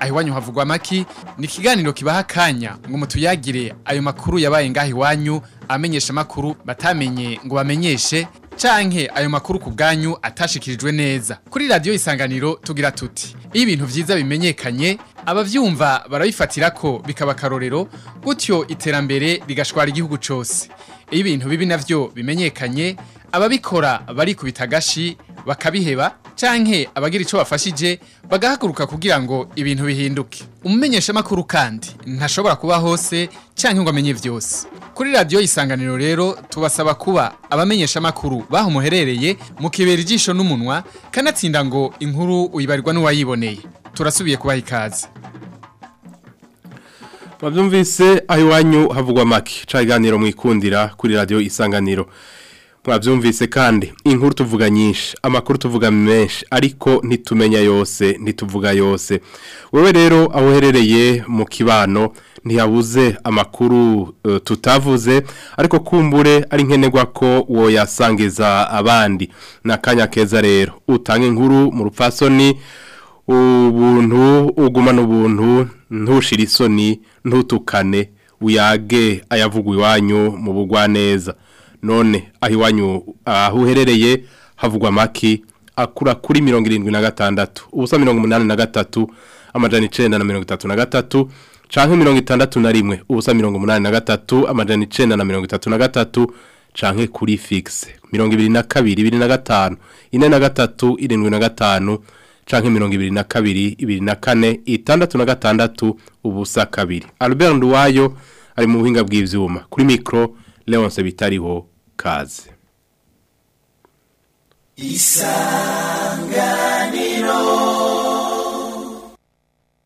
aho iwanyu havugwa amaki ni ikiganiro kibaha akanya ngo mutuyagire ayo makuru yabaye ngaho iwanyu amenyesha makuru batamenye ngo bamenyeshe canke ayo makuru ku bwanyu atashikirijwe neza kuri radio isanganiro tugira tuti ibintu byiza bimenyekanye abavyumva barabifatira ko bikaba akarorero gutyo iterambere rigashwara igihugu cyose ibintu bibi navyo bimenyekanye ababikora barikubita agashi bakabiheba canke abagira ico bafashije bagahaguruka kugira ngo ibintu bihinduke umumenyesha makuru kandi ntashobora kuba hose canke ngo amenye byose kuri radio isanganiro rero tubasaba kuba abamenyeshamakuru makuru baho muherereye mu kibera ijisho n'umunwa kanatsinda ngo inkuru uyibarirwa n'uwayiboneye turasubiye kubaha ikaze bavyumvise aho iwanyu havugwa make caganiro mwikundira kuri radio isanganiro mwabyumvise kandi inkuru tuvuga nyinshi amakuru tuvuga menshi ariko nitumenya yose nituvuga yose wowe rero aho mu kibano ntiyabuze amakuru eh, tutavuze ariko kumbure ari nkenerwa ko woyasangiza abandi ni akanya keza rero utanga inkuru mu rupfasoni ubuntu ugumana ubuntu ntushire isoni ntutukane uyage ayavugwa iwanyu mu bugwa neza none ahiwanyu iwanyu aho uherereye havugwa amaki akura kuri mirongo irindwi na gatandatu ubusa mirongo umunani na gatatu amajana icyenda na mirongo itatu na gatatu canke mirongo itandatu na rimwe ubusa mirongo umunani na gatatu amajana icyenda na mirongo itatu na gatatu canke kuri fixe mirongo ibiri na kabiri ibiri na gatanu ine na gatatu irindwi na gatanu canke mirongo ibiri na kabiri ibiri na kane itandatu na gatandatu ubusa kabiri Albert Nduwayo ari mu buhinga bw'ivyuma kuri mikro leonce bitariho kaze isanganiro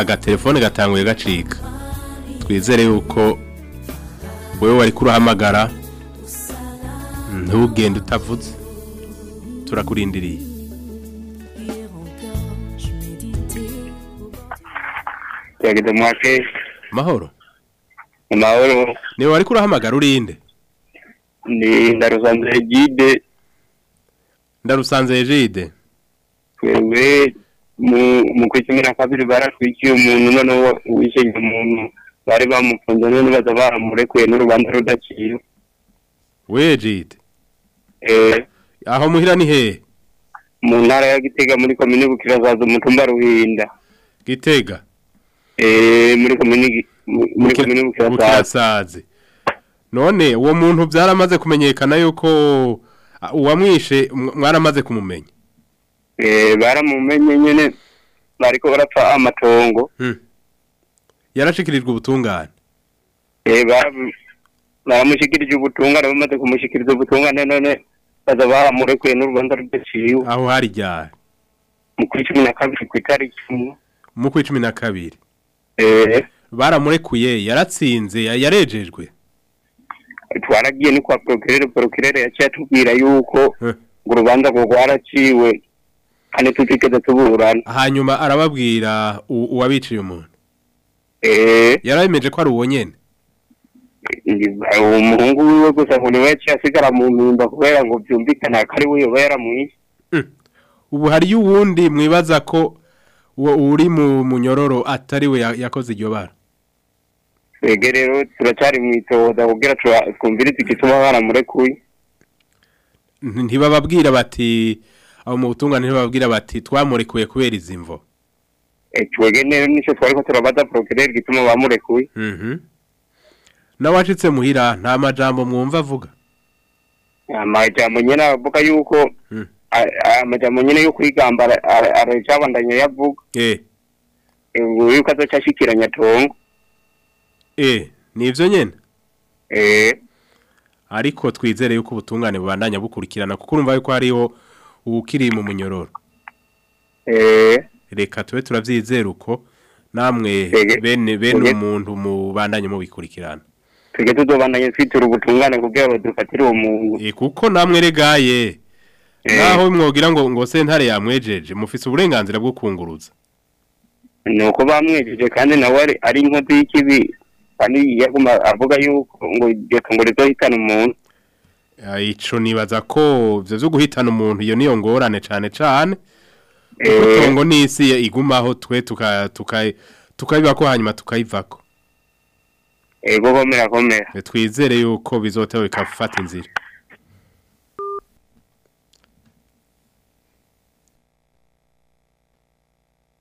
agatelefone gatanguye gacika twizere yuko wowe wari kuruhamagara ntugende utavutse turakurindiriye yageze mahoro mahoro niwe wari kuruhamagara urinde ni ndarusanze jide ndarusanze jide mu kwicungira na kabiri baratwikiye umuntu noneho wishyuye umuntu bari bamufunze none baza baramurekuye n'urubanza rudaciye we eh. jide aho muhira ni hehe mu ntara ya gitega muri komini bukirazaza umutumba ruhinda gitega eh, muri komini bukirasaze none uwo muntu byaramaze kumenyekana yuko uh, uwamwishe mwaramaze kumumenya Eh, baramumenye nyine bariko barapfa amatongo hmm. yarashikirijwe ubutungane eh, baramushyikirije ubutungane bamaze kumushyikiriza ubutungane none baza baramurekuye n'urubanza rudaciwe aho hari ryari mu kuri cumi na kabiri ku itariki imwe mu kuri cumi na kabiri eh. baramurekuye yaratsinze yarejejwe twaragiye ni kwa porokirere porokirere yaciye atubwira yuko hmm. ngo urubanza rwo rwaraciwe kandi tutigeze tuburana hanyuma arababwira uwabiciye umuntu eee eh. yarabemeje ko ari uwo nyine eh, uwo wiwe gusa ngo niwe yaciye asigara mu mpimba kubera ngo byumvikane ko ari we yaba yaramwishe hmm. ubu hariyo uwundi mwibaza ko uri mu munyororo atari we yakoze iryo bara twege rero turacyari mu itohoza kubwira twumvire igituma baramurekuye ntibababwira bati abo mu butungane ntibababwira bati twamurekuye kubera izi mvo eh, twege neza nicyo twari ko turabada porogereri gituma bamurekuye mhm. n'abacitse muhira na majambo mwumva avuga amajambo nyine avuga yuko hmm. amajambo nyine yo kwigambara aracabandanya yavuga eh. yuko azacashikiranya tongo eh nivyo nyene eh ariko twizere yuko ubutungane bubandanya bukurikirana kuko urumva yuko hariho ubu ukiri mu munyororo eh. reka tube turabyizera uko namwe bene bene umuntu mubandanye mubikurikirana tujye tuzobandanye twitura ubutungane kugira ngo dufatire uwo muntu eh, kuko namwe regaye eh. naho mwogira ngo ngo sentare yamwejeje mufise uburenganzira bwo kunguruza ni uko bamwejeje kandi nawe ari inkozi y'ikibi kandi yaguma avuga yuko ngo reka ngo rizohitane umuntu Eh, ico nibaza ko vyo vyo guhitana umuntu iyo niyo ngorane cyane cane utongo eh. n'isi igumaho twe tuka tuka tukabibako hanyuma tukayivako ego eh, komera komera twizere yuko bizotewe bikafata inzira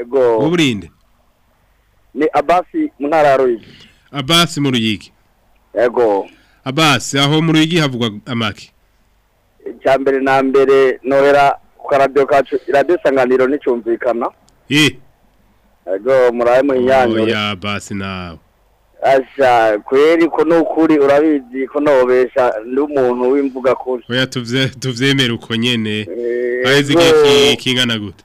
Ego. Uburinde? Ni Abasi muntararo yiki. Abasi mu ruyigi. Ego. Abasi aho mu ruyigi havugwa amaki. Cyambere na mbere norera kwa radio kacu radio sanganiro nicumvikana. Eh. Ego muraye mu Oya oh, Abasi nawe. asha kweri ko nukuri urabizi ko nobesha n'umuntu w'imvuga kuri oya tuvye tuvyemera uko nyene eh, aheze iki kingana gute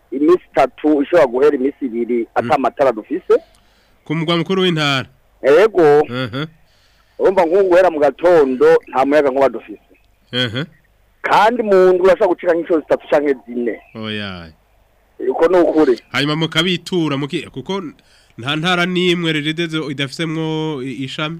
iminsi itatu ishobora guhera iminsi ibiri atamatara mm. dufise ku mugwa mukuru w'intara yego urumva nk'ubu guhera mu gatondo nta muyaga nkuba dufise kandi mu nzu urashobora gucika nk'inshuro zitatu cyangwa zine uko ni ukuri hanyuma mukabitura kuko nta ntara n'imwe rideze idafisemo ishami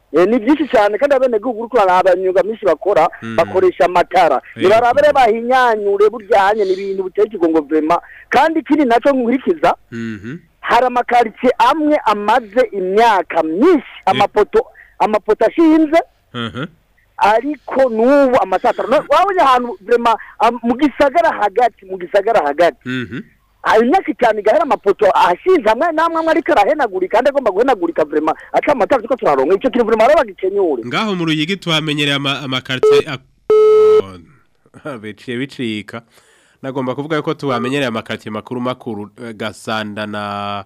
Eh, ni byinshi cyane kandi abenegihugu uri kurara abanyuga bakora hmm. bakoresha amatara eh. nibarabere bahinyanyure burya hanye ni ibintu biteye ikigongobema kandi ikindi nacyo nkurikiza mhm. hari amakaritsiye amwe amaze imyaka myinshi eh. amapoto amapoto ashinze mhm. ariko n'ubu amasasaro wabonye ahantu mu gisagara hagati mu gisagara hagati mhm. imyaka itanu igahera amapoto ahasize amwe n'amwe amwe ariko arahenagurika andi agomba guhenagurika vurema aca amatara turiko turaronka icyo kintu vurema arabaga ikenyure ngaho mu ruyigi tuhamenyereye amakaritiye ah, biciye bicika nagomba kuvuga yuko tubamenyereye amakaritiye makuru makuru eh, gasanda na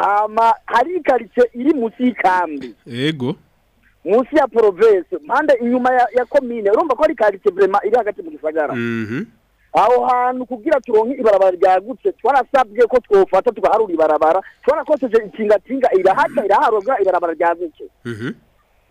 hama hari ikarice iri munsi y'ikambi ego munsi ya province mpande inyuma ya komine urumva ko ari ikarice vrema iri hagati mu gisagara mhm. aho hantu kugira turonke ibarabara ryagutse twarasabwe ko twofata tugaharura ibarabara twarakoseje intingatinga irahaca iraharurwa ibarabara ryagutse mhm.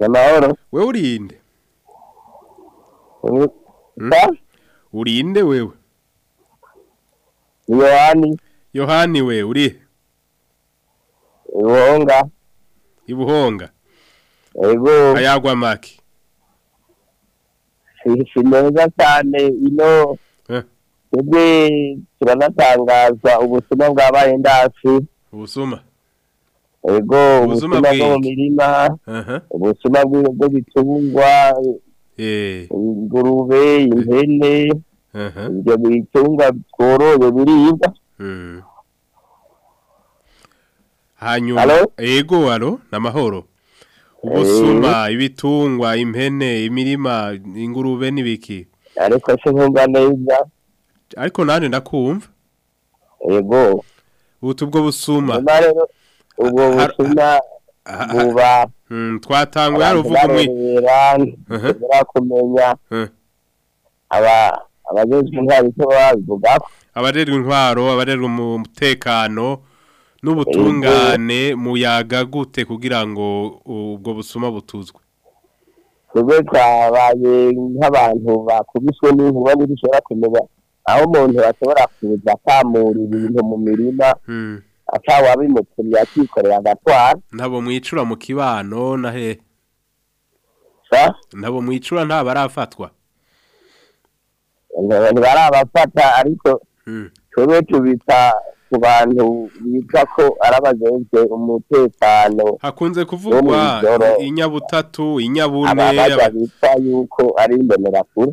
amahoro we urinde hmm? urinde wewe yohani yohani we uri ibuhonga ibuhonga ego ayagwa maki si neza cyane ino twebwe eh? turanatangaza ubusuma bwabaye ndafi ubusuma ego ubuzima bwo mu mirima ubuzima bw'ibitungwa eh. ingurube impene ibyo bitunga tworoye biribwa hmm. hanyuma ego haro ni amahoro ubusuma eh. ibitungwa impene imirima ingurube n'ibiki ariko se nkumva neza ariko nanjye ndakumva ego ubu tubwo busuma ubwo butumwa buba hmm, twatangwe hari uvuga umwe barakumenya abajejwe intwaro icyo babivuga abarerwa intwaro abarerwa umutekano n'ubutungane muyaga gute kugira ngo ubwo busuma butuzwe twebwe twabaye nk'abantu bakubiswe n'inkuba ntibishobora kumenya aho umuntu ashobora kuza akamura ibintu mu mirima hmm. atawe abimukiriye akikorera agatwara ntabo mwicura mu kibano na hehe ntabo mwicura barafatwa arafatwa barabafata ariko hmm. tube tubita ku bantu bita ko arabagenze umutekano hakunze kuvugwa inyabutatu inyabune ababaza yuko ari imbonerakure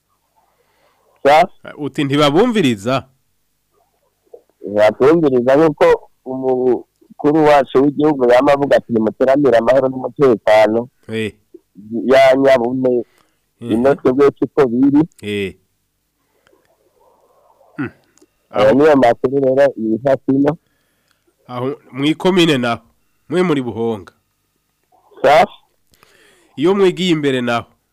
uti ntibabumviriza ntibatumviriza nk'uko umukuru wacu w'igihugu yaba ati nimuteranire amahoro n'umutekano eh. ya nyabune eh. ino twebwe uko biri aho niyo makuru iyi hafino aho mu ikomine naho mwe muri buhonga iyo mwigiye imbere naho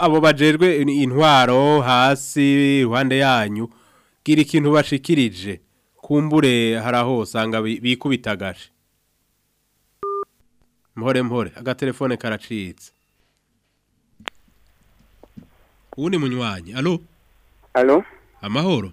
abo bajerwe intwaro hasi iruhande yanyu gira ikintu bashikirije kumbure hari aho usanga bikubitagaje mpore mpore agatelefone karacitse ubu ni munywanyi alo alo amahoro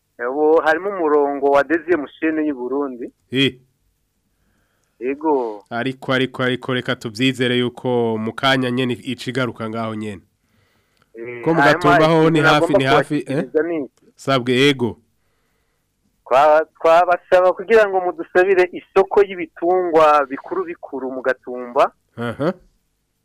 ubu harimo umurongo wa desiye mushene y'uburundi yego eh. ariko ariko ariko reka tubyizere yuko mu kanya nyene icigaruka ngaho nyene ko eh, e mugatumbaho e e. ni hafi ni hafi sabwe kwa twabasaba kugira ngo mudusabire isoko y'ibitungwa bikuru bikuru mu mugatumba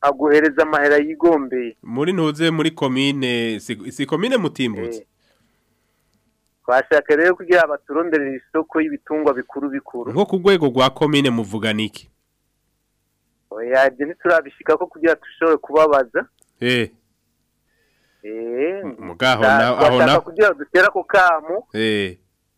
aguhereza amahera yigombeye muri ntuze muri komine si komine mutimbutse eh. twashaka rero kugira abaturonderera isoko y'ibitungwa bikuru bikuru nko ku rwego rwa komine muvugana iki yajya ntiturabishika ko kugira dushobore kubabaza eee eh. eee eh. mugaho aho naho kugira dutere ako kamu eee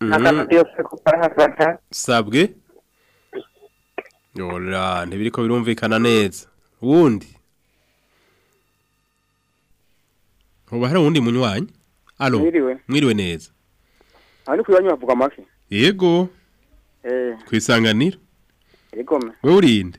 mm-hmm. sabwe ntibiri ko birumvikana neza wundi ubu hari uwundi munywanyi alo mwiriwe neza aha yego eh. ku isanganiro yego we urinde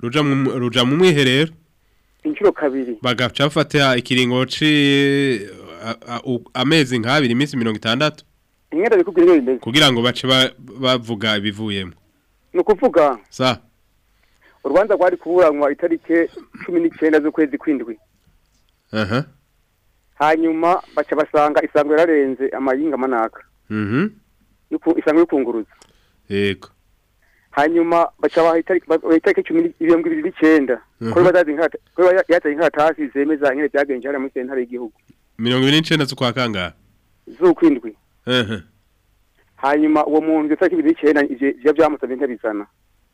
ruja mu mwiherero inshuro kabiri bagaca bafata ikiringo ci amezi nk'abiri iminsi mirongo itandatu imyenda bimeze kugira ngo bace bavuga bivuyemo ni ukuvuga sa urubanza rwari kuburanwa itariki cumi n'icyenda z'ukwezi kw'indwi aha hanyuma baca basanga isango yararenze amayinga manaka mhm. isanga y'ukunguruza yego hanyuma baca baha itariki cumi n'ibihumbi bibiri n'icyenda ko yataye inkatasi zemeza nyine byagenje hariya muri sentare y'igihugu mirongo ibiri n'icyenda z'ukwa kangahe z'ukwindwi hanyuma uwo muntu itariki bibiri n'icyenda ibyo byamusabye ntabizana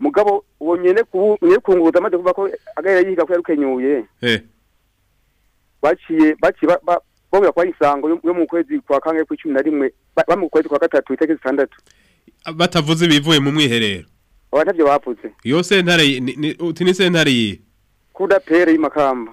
mugabo uwo nyene kunguruza amaze kuvuga ko agahera yiga ko yarukenyuye baciye baciye bobera kwa isango yo mu kwezi kwa kangahe ku cumi na rimwe ba mu kwezi kwa gatatu itariki zitandatu batavuze ibivuye mu mwiherero abatavyo bavuze iyo sentare ni sentare yihe kuda pere y'imakamba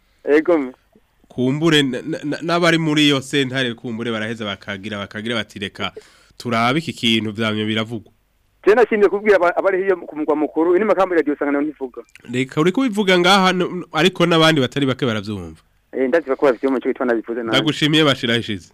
yego kumbure n'abari muri iyo sentare kumbure baraheza bakagira bakagira batireka turabe iki kintu byamye biravugwa Tena shinde kubwira abari hiyo ku mugwa mukuru inima kambira ryo sangana ntivuga Reka uri kubivuga ngaha ariko nabandi batari bake baravyumva Eh Ndagushimiye bashirahishize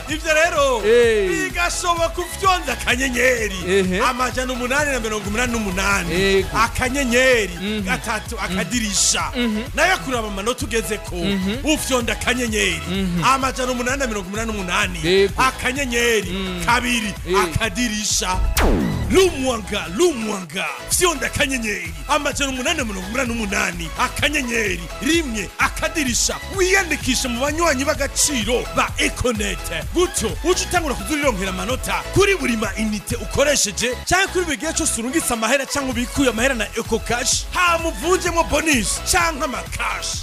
ibyo rero bigashoboka ubyonze akanyenyeri amajana umunani na mirongo umunani n'umunani akanyenyeri mhm. gatatu akadirisha nayo kuraba amanota ugeze ko ubyonda akanyenyeri amajana umunani na mirongo umunani n'umunani akanyenyeri kabiri akadirisha rumwanga rumwanga fyonda akanyenyeri amajana umunani mirongo umunani n'umunani akanyenyeri rimwe akadirisha wiyandikisha mu banywanyi b'agaciro ba ekonete gutyo uje utangura kuzurironkera amanota kuri buri ma inite ukoresheje cyangwa kuri buri gihe cyose urungitse amahera cyangwa ubikuye amahera na eko kashi hamuvunjemo bonisi cyangwa amakashi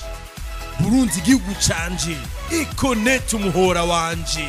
burunzi igihugu canje ikonete umuhora wanje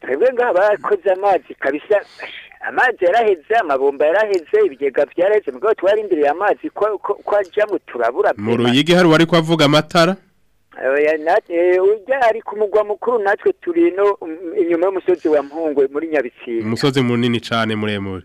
twebwe ngaha barakoze amazi kabisa amazi yaraheze amabomba yaraheze ibigega byaraheze mugabo twarindiriye amazi ko mu turabura mu ruyigi hari uwari kuhavuga amatara eh, eh, ujya ari ku mugwa mukuru natwe turi no mm, inyuma y'umusozi wa mpungwe muri nyabitsindo umusozi munini cyane muremure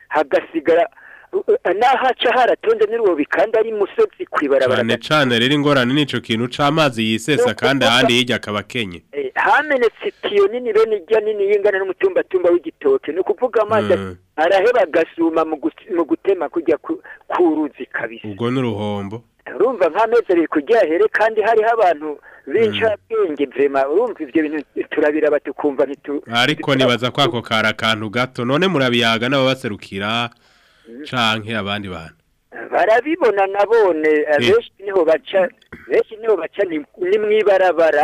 hagasigara n'ahaca haratonze n'uwo bikanda ari musozi ku ibarabara cyane cyane rero ingorane n'ico kintu c'amazi yisesa kandi ahandi hirya akaba akenye eh, hamenetse itiyo nini bene ijya nini y'ingana n'umutumbatumba w'igitoke ni ukuvuga amazi mm. araheba agasuma mu gutema kujya ku ruzi kabisa ubwo ni uruhombo urumva nk'amezi abiri kujya here kandi hariho abantu b'incabwenge mm. vrema urumva ivyo bintu turabira batukumva ntitu ariko nibaza kwako kari akantu gato none murabiyaga n'ababaserukira canke abandi bantu barabibona nabone eh, eh. benshi niho baca benshi niho baca ni mwibarabara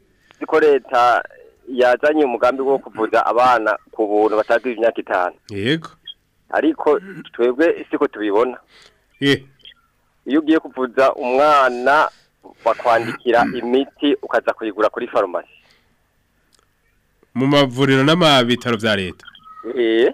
ko leta yazanye umugambi wo kuvuza abana ku buntu batagira imyaka itanu yego ariko twebwe siko tubibona eh. iyo ugiye kuvuza umwana bakwandikira imiti ukaza kuyigura kuri farumasi mu mavuriro n'amabitaro bya leta eh.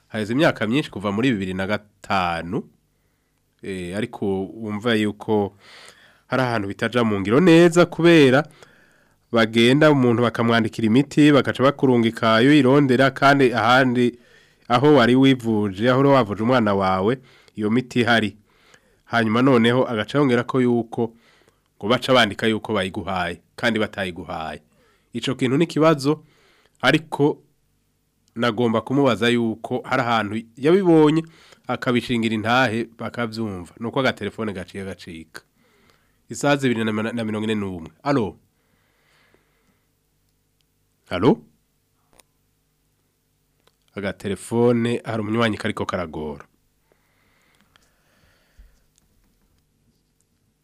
haheze imyaka myinshi kuva muri bibiri na gatanu eh, ariko wumva yuko hari ahantu bitajya mu ngiro neza kubera bagenda umuntu bakamwandikira imiti bakaca bakurungika iyo irondera kandi ahandi aho wari wivuje aho wavuje umwana wawe iyo miti hari hanyuma noneho agaca yongera ko yuko ngo baca bandika yuko bayiguhaye kandi batayiguhaye icyo kintu ni ikibazo ariko nagomba kumubaza yuko hari ahantu yabibonye akabishingira intahe bakabyumva nuko aga telefone gaciye gacika isaha zibiri na n'umwe alo halo telefone hari umunywanyi kariko karagora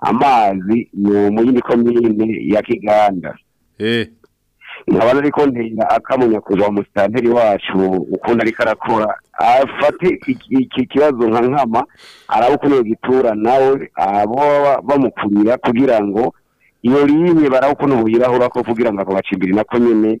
amazi mu yindi komine ya kiganda nkaba nari ko akamunya kuva mu sitanteri wacu ukunda ariko arakora afate iki kibazo nka nkama araba ukuntu gitura nawe abo bamukumira kugira ngo iyo rimwe baraba ukuntu ko kugira ngo ako gacimbiri nako nyine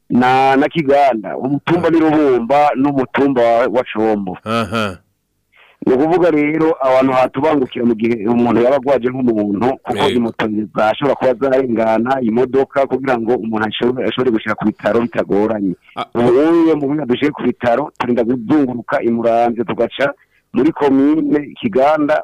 na na kiganda umutumba n'irubumba n'umutumba wa shombo aha ni ukuvuga rero abantu hatubangukira mu gihe umuntu yaba agwaje nk'umuntu kuko moto zashobora kuba zarengana imodoka kugira ngo umuntu ashobore gushyira ku bitaro bitagoranye ah. ubu mu mwanya dushyire ku bitaro turinda kuzunguruka imuramvye tugaca muri komine kiganda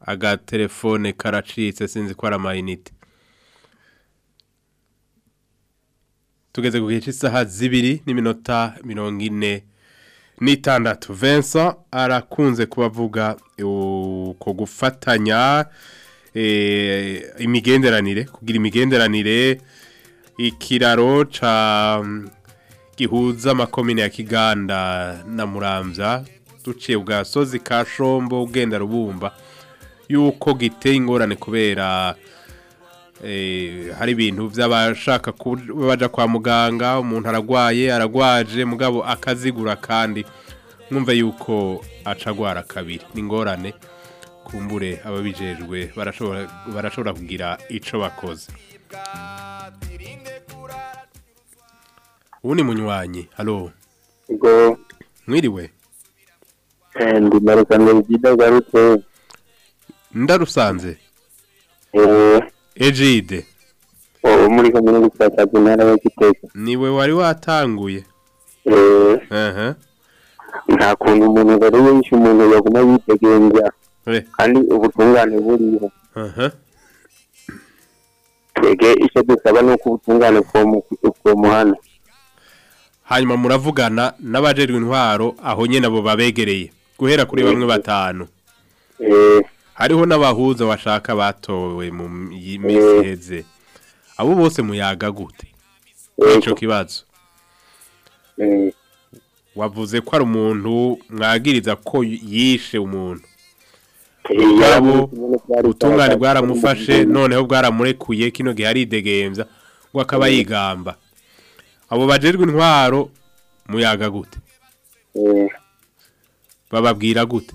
agatelefone karacitse sinzi ko ari amayinite tugeze ku gihe cy'isaha zibiri n'iminota mirongo ine n'itandatu Vincent arakunze kubavuga uko gufatanya eh, imigenderanire kugira imigenderanire ikiraro gihuza amakomine ya kiganda na murambya duciye gasozi ka shombo ugenda rubumba yuko giteye ingorane kubera eh, hari ibintu by'abashaka bajya kwa muganga umuntu aragwaye aragwaje mugabo akazigura kandi mwumve yuko acagwara kabiri ni ingorane kumbure ababijejwe barashobora kugira icyo bakoze ubu ni munywanyi halo mwiriwe narusanze jida garutse ndarusanze ejide eh. ubu oh, muri kaminuza twasabye intara ya gitega niwe wari watanguye eh. nta kuntu umuntu bari benshi umuntu yaguma yidegenza eh. kandi ubutungane buriho twege icyo dusaba ni uko ubutungane bwomuhana hanyuma muravugana n'abajejwe intwaro aho nyine abo babegereye guhera kuri bamwe eh, batanu eh. hariho n'abahuza bashaka batowe mu minsi eh. iheze abo bose muyaga gute nicyo kibazo wavuze ko ari umuntu mwagiriza ko yishe umuntu ubwabo ubutungane bwaramufashe noneho bwaramurekuye kino gihe aridegenza ngo akaba yigamba abo bajejwe intwaro muyaga gute bababwira gute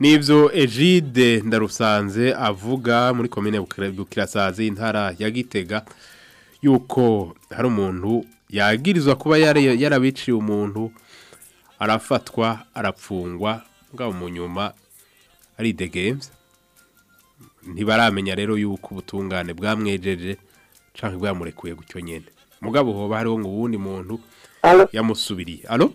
Nibyo Egide ndarusanze avuga muri komine bukirasazi intara ya Gitega yuko hari umuntu yagirizwa kuba yarabiciye umuntu arafatwa arapfungwa ngaho mu nyuma aridegenza ntibaramenya rero yuko ubutungane bwamwejeje cyangwa bwamurekuye gutyo nyine mugabo hoba hariho ngo uwundi muntu yamusubiriye alo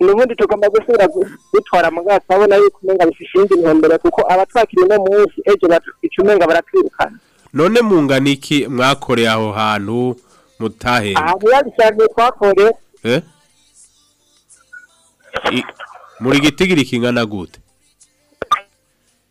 nubundi tugomba gusubira gutwara mugabo turabona yuko umenga bifite indi kuko abatwakira uno munsi ejo batwica umenga baratwirukana none mungana iki mwakoreye aho hantu mutahe ahantu yabishakiye twakoreye eh? muri gitigiri kingana gute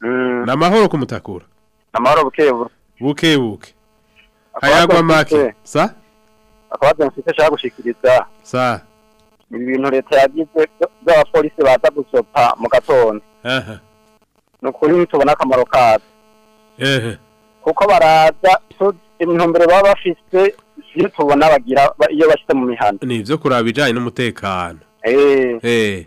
Mm. ni amahoro kumutakura ni amahoro buke buke hayagwa make sa akabazo mfite ashaka gushikiriza sa ibi leta yagize by'abapolisi baza gusopa mu gatondo ni ukuri tubona akamaro kazo kuko baraza intumbero baba bafite iyo tubona bagira iyo bashyize mu mihanda ni ibyo kuraba ibijyanye n'umutekano eee eh. eh.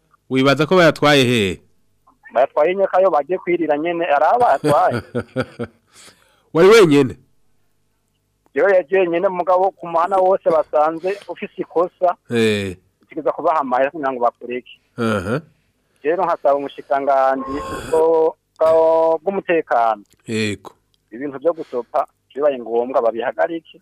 wibaza ko bayatwaye he bayatwaye nyakayo bagiye kwirira nyene araba atwaye wari wenyene yewe yagiye nyine mugabo ku muhanda wose basanze ufite ikosa batekereza eh. kubaha amayeri kugira ngo bakureke rero nkasaba umushikanganzi bw'umutekano yego ibintu byo gusopa bibaye ngombwa babihagarike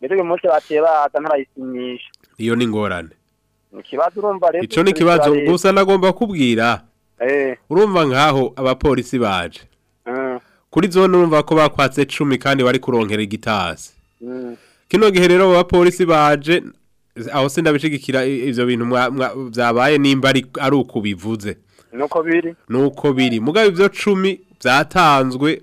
rero uyu munsi batiye baza ntarayisinyisha iyo ni ingorane ikibazo urumva rero ico ni ikibazo gusa nagomba kubwira eh. urumva nkaho abapolisi baje kuri zone urumva ko bakwatse cumi kandi bari kuronkera igitasi mm. kino gihe rero polisi baje aho sindabishigikira ibyo bintu byabaye nimba ari uko bivuze nuko biri nuko biri mugabe ibyo cumi byatanzwe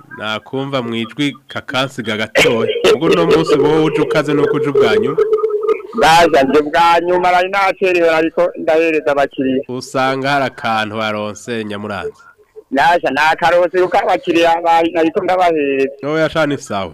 nakumva mu ijwi kakansiga gatoya ubwo uno munsi wowe uje ukaze nuko uje ubwa nyuma baza nje bwa nyuma nari nacerewe ariko ndahereza abakiriya usanga hari akantu waronse nyamuranzi naja nakaronse kuko abakiriya nariko ndabahereza wowe yashana isawa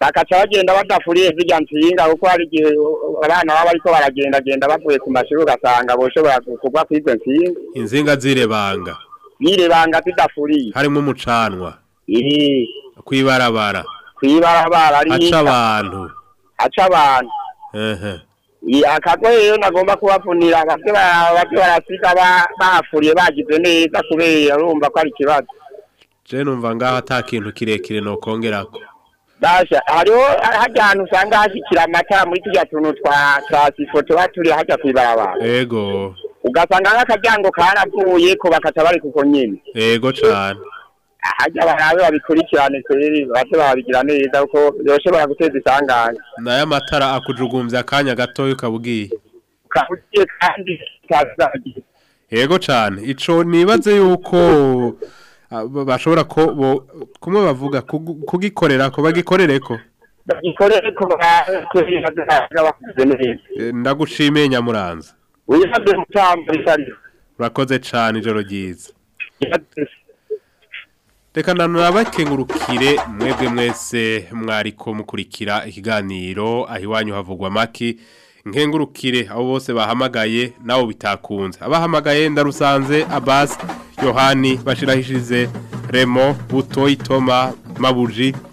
bakaca bagenda badafuriye zirya nsinga kuko hari igihe abana baba bariko baragendagenda bavuye ku mashuri ugasanga boshobora kugwa kuri izo nsinga insinga zirebanga zirebanga zidafuriye harimo umucanwa kwibarabara kwibarabara aca abantu aca abantu akagwe rero nagomba kubafunira akagwe bake barasiga bahafuriye bagize neza kubera urumva ko ari ikibazo je numva ngaho ata kintu kirekire no kongerako basha hariho hajya ahantu usanga hashikira amatara muri tujya tuntu twa transifo tuba turi hajya kwibarabara yego ugasanga nk'akaryango karavuye ko bakaca bari kuko nyine yego cane hajya barabe babikurikirane kuri base babigira neza kuko yoshobora guteza isanganya naye matara akujugumbya akanya gatoyo ukabugiye ukabugiye kandi utazagiye yego cyane ico nibaze yuko bashobora ko kumwe bavuga kugikorera ko bagikorereko bagikorereko e, ndagushimiye nyamuranza urakoze cyane ijoro ryiza reka bakengurukire mwebwe mwese mwariko mukurikira ikiganiro aho iwanyu havugwa make nkengurukire abo bose bahamagaye nabo bitakunze abahamagaye ndarusanze abasi yohani bashirahishize remo butoyi toma mabuji